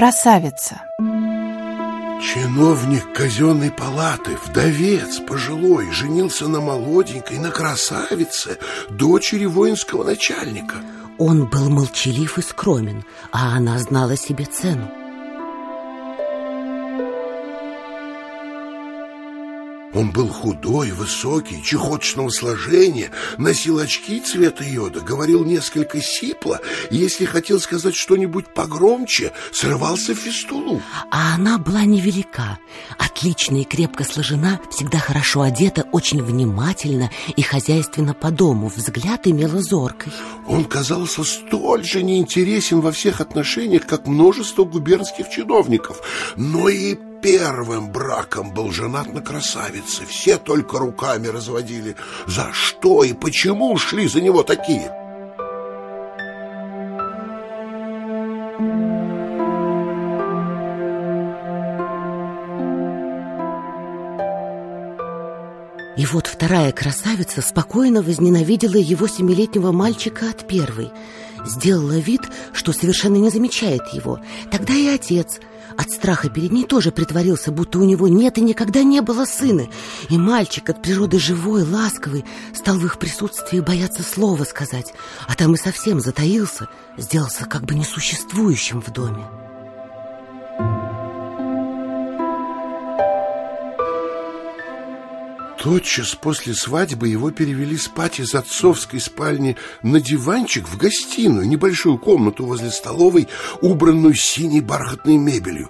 красавица Чиновник казенной палаты, вдовец, пожилой, женился на молоденькой, на красавице, дочери воинского начальника. Он был молчалив и скромен, а она знала себе цену. Он был худой, высокий, чехоточного сложения, носил очки цвета йода, говорил несколько сипло, и если хотел сказать что-нибудь погромче, срывался в фистулу. А она была невелика, отлично и крепко сложена, всегда хорошо одета, очень внимательно и хозяйственно по дому, взгляд имела зоркой. Он казался столь же неинтересен во всех отношениях, как множество губернских чиновников, но и первым браком был женат на красавице. Все только руками разводили. За что и почему шли за него такие? И вот вторая красавица спокойно возненавидела его семилетнего мальчика от первой. Сделала вид, что совершенно не замечает его. Тогда и отец от страха перед ней тоже притворился, будто у него нет и никогда не было сына. И мальчик от природы живой, ласковый, стал в их присутствии бояться слова сказать, а там и совсем затаился, сделался как бы несуществующим в доме. Тотчас после свадьбы его перевели спать из отцовской спальни на диванчик в гостиную, небольшую комнату возле столовой, убранную синей бархатной мебелью.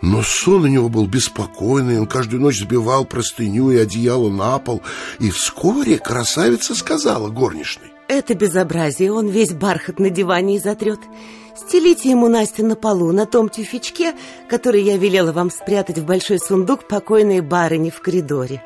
Но сон у него был беспокойный, он каждую ночь сбивал простыню и одеяло на пол, и вскоре красавица сказала горничной. Это безобразие, он весь бархат на диване и затрет. Стелите ему, Настя, на полу, на том тюфячке, который я велела вам спрятать в большой сундук покойной барыни в коридоре.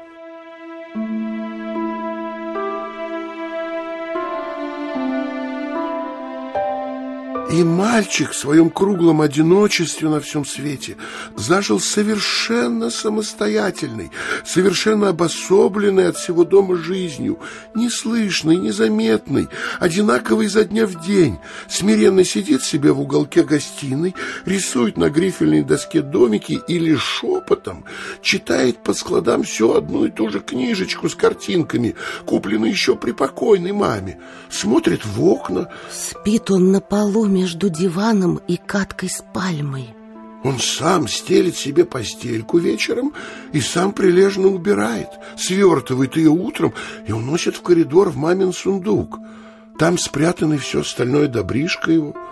И мальчик в своем круглом одиночестве на всем свете зажил совершенно самостоятельный, совершенно обособленный от всего дома жизнью, неслышный, незаметный, одинаковый изо дня в день, смиренно сидит себе в уголке гостиной, рисует на грифельной доске домики или шепотом читает по складам всю одну и ту же книжечку с картинками, купленную еще при покойной маме, смотрит в окна. Спит он на полу между диваном и каткой с пальмой. Он сам стелит себе постельку вечером и сам прилежно убирает, свертывает ее утром и уносит в коридор в мамин сундук. Там спрятано все остальное добришко его –